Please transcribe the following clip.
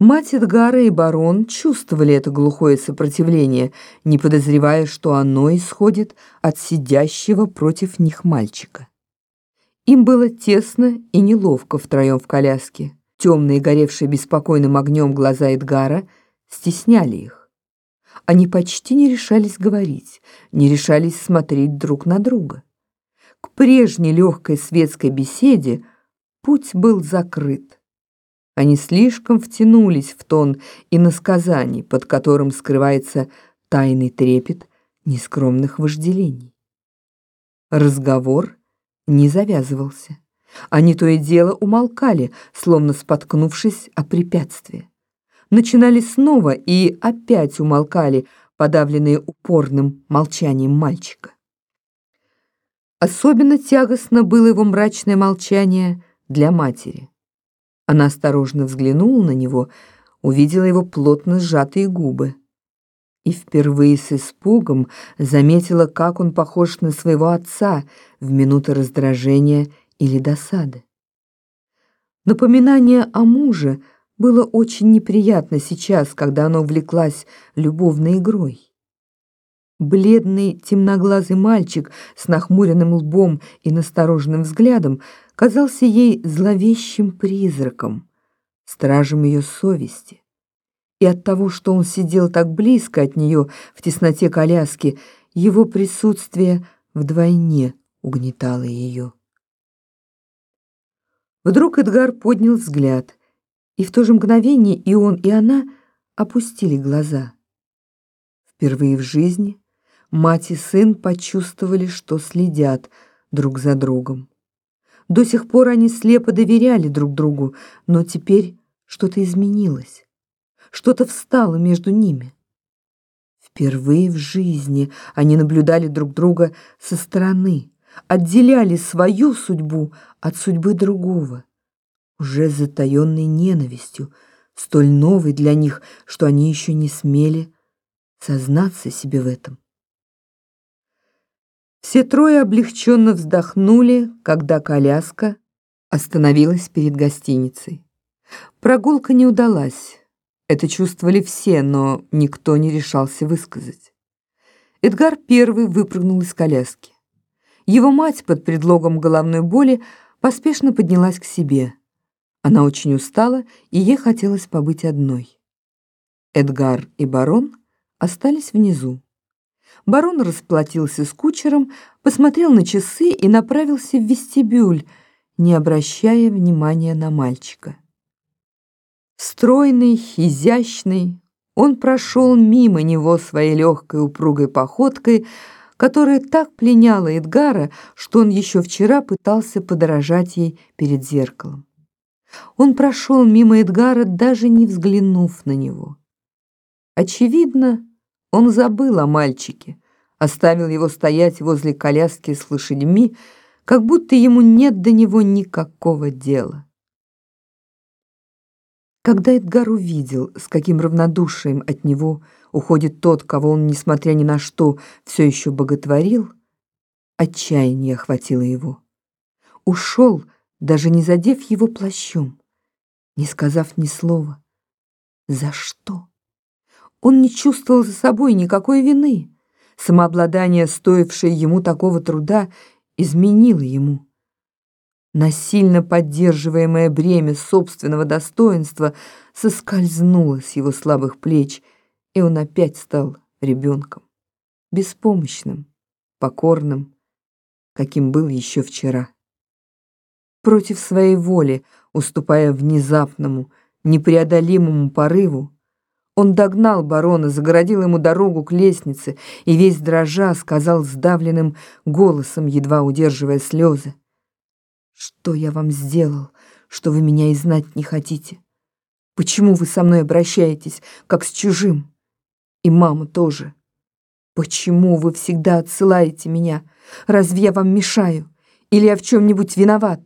Мать Эдгара и барон чувствовали это глухое сопротивление, не подозревая, что оно исходит от сидящего против них мальчика. Им было тесно и неловко втроем в коляске. Темные, горевшие беспокойным огнем глаза Эдгара стесняли их. Они почти не решались говорить, не решались смотреть друг на друга. К прежней легкой светской беседе путь был закрыт. Они слишком втянулись в тон иносказаний, под которым скрывается тайный трепет нескромных вожделений. Разговор не завязывался. Они то и дело умолкали, словно споткнувшись о препятствие. Начинали снова и опять умолкали, подавленные упорным молчанием мальчика. Особенно тягостно было его мрачное молчание для матери. Она осторожно взглянула на него, увидела его плотно сжатые губы и впервые с испугом заметила, как он похож на своего отца в минуты раздражения или досады. Напоминание о муже было очень неприятно сейчас, когда оно увлеклась любовной игрой. Бледный темноглазый мальчик с нахмуренным лбом и настороженным взглядом казался ей зловещим призраком, стражем ее совести. И от того, что он сидел так близко от нее в тесноте коляски, его присутствие вдвойне угнетало ее. Вдруг Эдгар поднял взгляд, и в то же мгновение и он, и она опустили глаза. Впервые в жизни мать и сын почувствовали, что следят друг за другом. До сих пор они слепо доверяли друг другу, но теперь что-то изменилось. Что-то встало между ними. Впервые в жизни они наблюдали друг друга со стороны, отделяли свою судьбу от судьбы другого, уже затаенной ненавистью, столь новой для них, что они еще не смели сознаться себе в этом. Все трое облегченно вздохнули, когда коляска остановилась перед гостиницей. Прогулка не удалась. Это чувствовали все, но никто не решался высказать. Эдгар первый выпрыгнул из коляски. Его мать под предлогом головной боли поспешно поднялась к себе. Она очень устала, и ей хотелось побыть одной. Эдгар и барон остались внизу. Барон расплатился с кучером, посмотрел на часы и направился в вестибюль, не обращая внимания на мальчика. Стройный, изящный, он прошел мимо него своей легкой упругой походкой, которая так пленяла Эдгара, что он еще вчера пытался подражать ей перед зеркалом. Он прошел мимо Эдгара, даже не взглянув на него. Очевидно, он забыл о мальчике, оставил его стоять возле коляски с лошадьми, как будто ему нет до него никакого дела. Когда Эдгар увидел, с каким равнодушием от него уходит тот, кого он, несмотря ни на что, все еще боготворил, отчаяние охватило его. Ушел, даже не задев его плащом, не сказав ни слова. За что? Он не чувствовал за собой никакой вины. Самообладание, стоившее ему такого труда, изменило ему. Насильно поддерживаемое бремя собственного достоинства соскользнуло с его слабых плеч, и он опять стал ребенком, беспомощным, покорным, каким был еще вчера. Против своей воли, уступая внезапному, непреодолимому порыву, он догнал барона, загородил ему дорогу к лестнице и весь дрожа сказал сдавленным голосом, едва удерживая слезы. «Что я вам сделал, что вы меня и знать не хотите? Почему вы со мной обращаетесь, как с чужим? И мама тоже. Почему вы всегда отсылаете меня? Разве я вам мешаю? Или я в чем-нибудь виноват?»